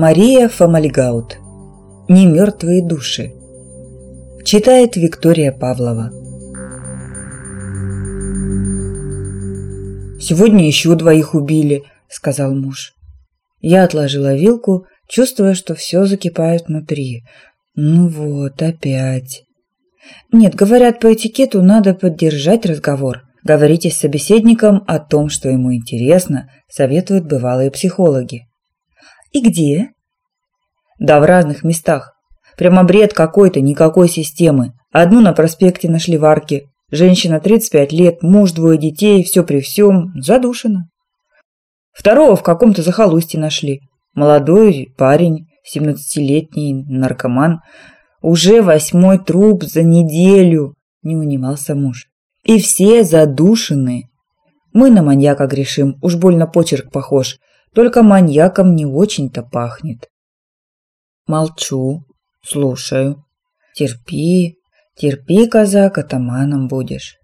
Мария Фомальгаут. Не мертвые души. Читает Виктория Павлова. «Сегодня еще двоих убили», – сказал муж. Я отложила вилку, чувствуя, что все закипает внутри. Ну вот, опять. Нет, говорят, по этикету надо поддержать разговор. Говорите с собеседником о том, что ему интересно, советуют бывалые психологи. И где? Да в разных местах. Прямо бред какой-то, никакой системы. Одну на проспекте нашли в арке. Женщина 35 лет, муж, двое детей, все при всем, задушена. Второго в каком-то захолустье нашли. Молодой парень, 17-летний наркоман. Уже восьмой труп за неделю, не унимался муж. И все задушены. Мы на маньяка грешим, уж больно почерк похож. Только маньяком не очень-то пахнет. Молчу, слушаю. Терпи, терпи, казак, атаманом будешь.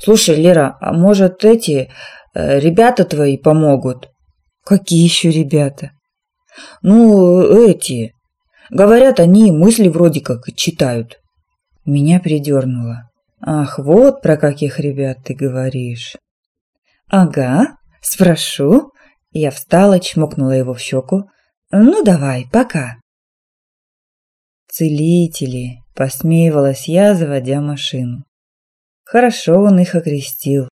Слушай, Лера, а может эти э, ребята твои помогут? Какие еще ребята? Ну, эти. Говорят, они мысли вроде как читают. Меня придернуло. Ах, вот про каких ребят ты говоришь. Ага, спрошу. Я встала, чмокнула его в щеку. Ну давай, пока. Целители, посмеивалась я, заводя машину. Хорошо он их окрестил.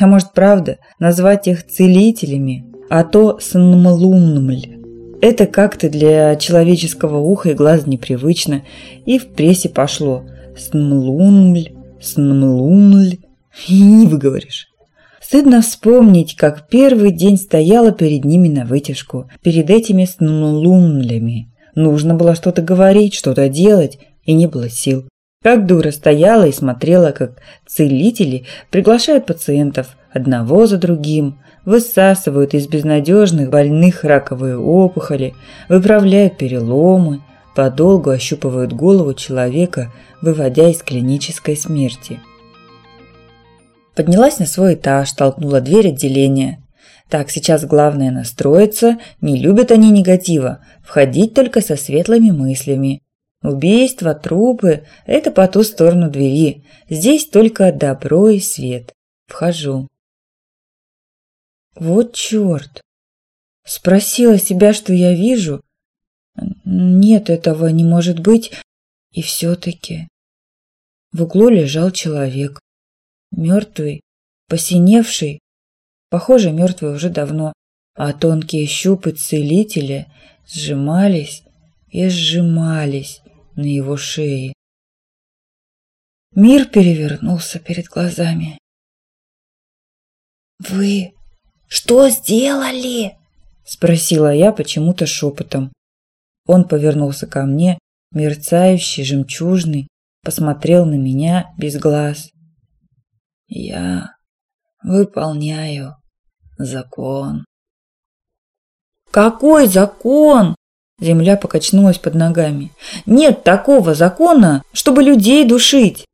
А может, правда, назвать их целителями, а то снмлуммль. Это как-то для человеческого уха и глаз непривычно, и в прессе пошло – Снмлунмль, снмлунмль. И не выговоришь. Стыдно вспомнить, как первый день стояла перед ними на вытяжку, перед этими снмлумлями. Нужно было что-то говорить, что-то делать, и не было сил. Как дура стояла и смотрела, как целители приглашают пациентов одного за другим, высасывают из безнадежных больных раковые опухоли, выправляют переломы, подолгу ощупывают голову человека, выводя из клинической смерти. Поднялась на свой этаж, толкнула дверь отделения. Так, сейчас главное настроиться, не любят они негатива, входить только со светлыми мыслями. Убийства, трупы – это по ту сторону двери, здесь только добро и свет. Вхожу. Вот черт! Спросила себя, что я вижу, нет, этого не может быть. И все-таки... В углу лежал человек. Мертвый, посиневший. Похоже, мертвый уже давно. А тонкие щупы целителя сжимались и сжимались на его шее. Мир перевернулся перед глазами. «Вы что сделали?» – спросила я почему-то шепотом. Он повернулся ко мне, мерцающий, жемчужный, посмотрел на меня без глаз. Я выполняю закон. Какой закон? Земля покачнулась под ногами. Нет такого закона, чтобы людей душить.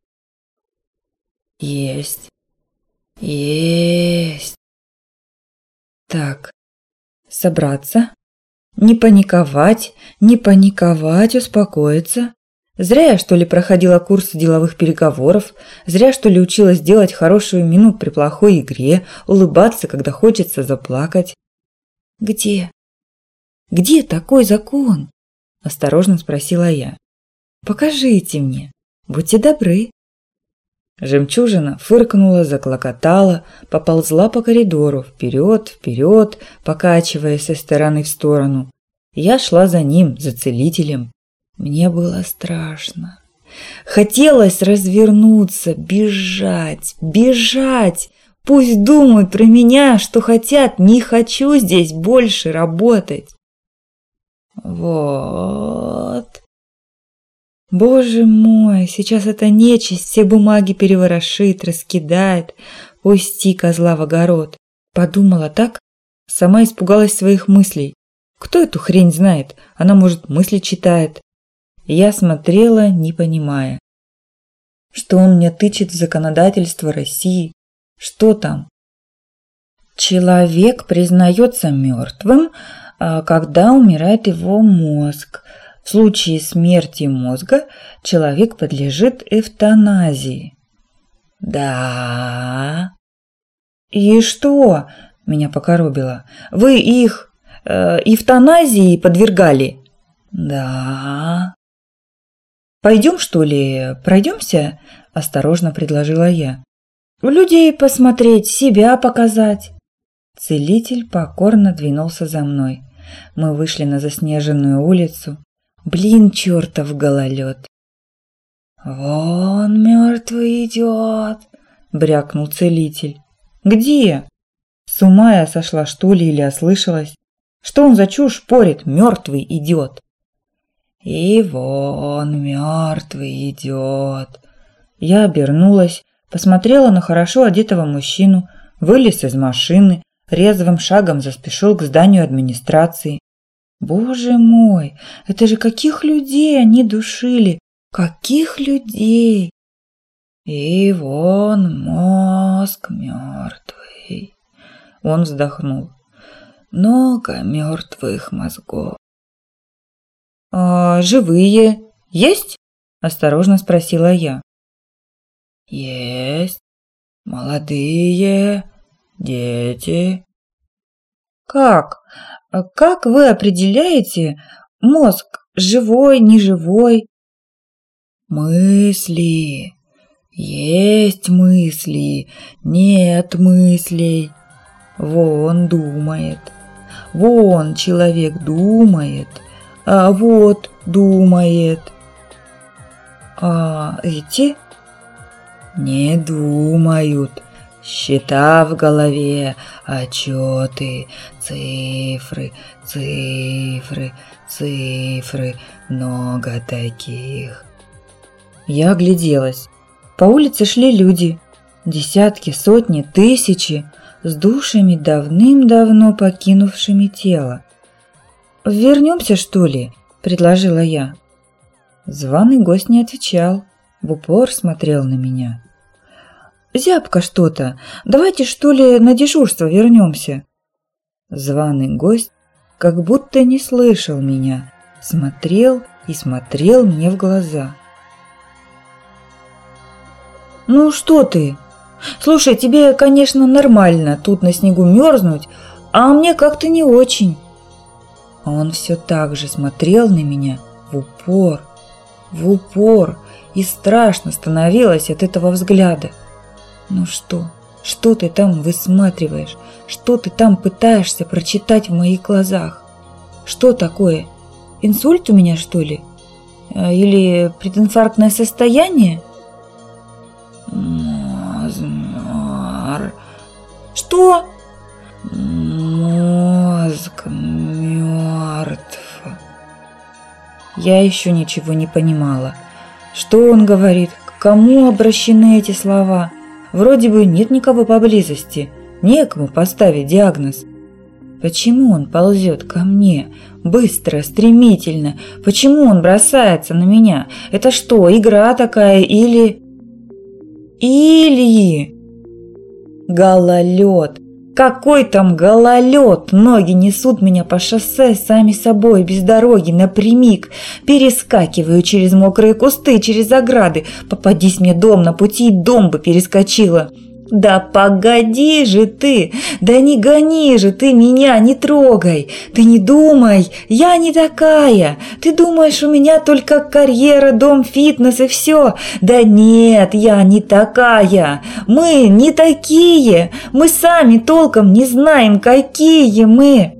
Есть. Есть. Так, собраться, не паниковать, не паниковать, успокоиться. Зря я, что ли, проходила курсы деловых переговоров, зря, что ли, училась делать хорошую мину при плохой игре, улыбаться, когда хочется заплакать. Где? Где такой закон? Осторожно спросила я. Покажите мне. Будьте добры. Жемчужина фыркнула, заклокотала, поползла по коридору, вперед, вперед, покачиваясь со стороны в сторону. Я шла за ним, за целителем. Мне было страшно. Хотелось развернуться, бежать, бежать. Пусть думают про меня, что хотят, не хочу здесь больше работать. Вот. Боже мой, сейчас эта нечисть все бумаги переворошит, раскидает. Пусти козла в огород. Подумала так, сама испугалась своих мыслей. Кто эту хрень знает? Она, может, мысли читает. Я смотрела, не понимая. Что он мне тычет в законодательство России? Что там? Человек признается мертвым, а, когда умирает его мозг. В случае смерти мозга человек подлежит эвтаназии. Да. И что? Меня покоробило. Вы их э, эвтаназии подвергали? Да. Пойдем, что ли, пройдемся? Осторожно предложила я. Людей посмотреть, себя показать. Целитель покорно двинулся за мной. Мы вышли на заснеженную улицу. Блин, чертов гололед. «Вон мертвый идет!» – брякнул целитель. «Где?» С ума я сошла, что ли, или ослышалась? Что он за чушь порит? Мертвый идет. И вон мертвый идет. Я обернулась, посмотрела на хорошо одетого мужчину, вылез из машины, резвым шагом заспешил к зданию администрации. Боже мой, это же каких людей они душили! Каких людей! И вон мозг мертвый. Он вздохнул. Много мертвых мозгов. «А живые есть?» – осторожно спросила я. «Есть. Молодые, дети». «Как? Как вы определяете мозг живой, неживой?» «Мысли. Есть мысли, нет мыслей. Вон думает. Вон человек думает, а вот думает. А эти не думают. Счета в голове, отчеты, цифры, цифры, цифры, много таких. Я огляделась. По улице шли люди. Десятки, сотни, тысячи с душами, давным-давно покинувшими тело. «Вернемся, что ли?» – предложила я. Званый гость не отвечал, в упор смотрел на меня. «Зябко что-то. Давайте, что ли, на дежурство вернемся?» Званый гость как будто не слышал меня, смотрел и смотрел мне в глаза. «Ну что ты?» Слушай, тебе, конечно, нормально тут на снегу мерзнуть, а мне как-то не очень. А он все так же смотрел на меня в упор, в упор, и страшно становилось от этого взгляда. Ну что, что ты там высматриваешь? Что ты там пытаешься прочитать в моих глазах? Что такое? Инсульт у меня, что ли? А, или прединфарктное состояние? Что? Я еще ничего не понимала. Что он говорит? К кому обращены эти слова? Вроде бы нет никого поблизости. Некому поставить диагноз. Почему он ползет ко мне? Быстро, стремительно. Почему он бросается на меня? Это что, игра такая или... Или... Гололед. Какой там гололед? Ноги несут меня по шоссе сами собой, без дороги, напрямик. Перескакиваю через мокрые кусты, через ограды. Попадись мне дом на пути, дом бы перескочила. «Да погоди же ты! Да не гони же ты меня, не трогай! Ты не думай, я не такая! Ты думаешь, у меня только карьера, дом, фитнес и все? Да нет, я не такая! Мы не такие! Мы сами толком не знаем, какие мы!»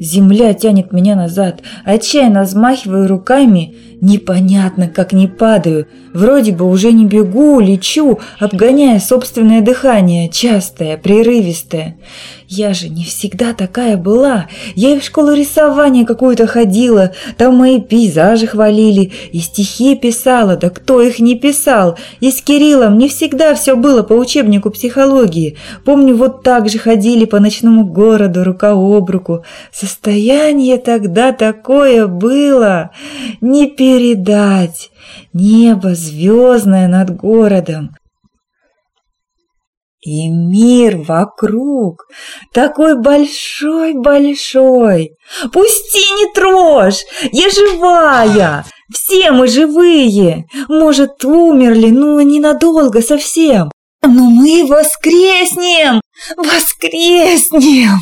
Земля тянет меня назад, отчаянно взмахиваю руками – Непонятно, как не падаю. Вроде бы уже не бегу, лечу, обгоняя собственное дыхание, частое, прерывистое. Я же не всегда такая была. Я и в школу рисования какую-то ходила, там мои пейзажи хвалили, и стихи писала, да кто их не писал. И с Кириллом не всегда все было по учебнику психологии. Помню, вот так же ходили по ночному городу рука об руку. Состояние тогда такое было. Не передать. Небо звездное над городом. И мир вокруг такой большой-большой. Пусти, не трожь, я живая, все мы живые. Может, умерли, но ненадолго совсем. Но мы воскреснем, воскреснем.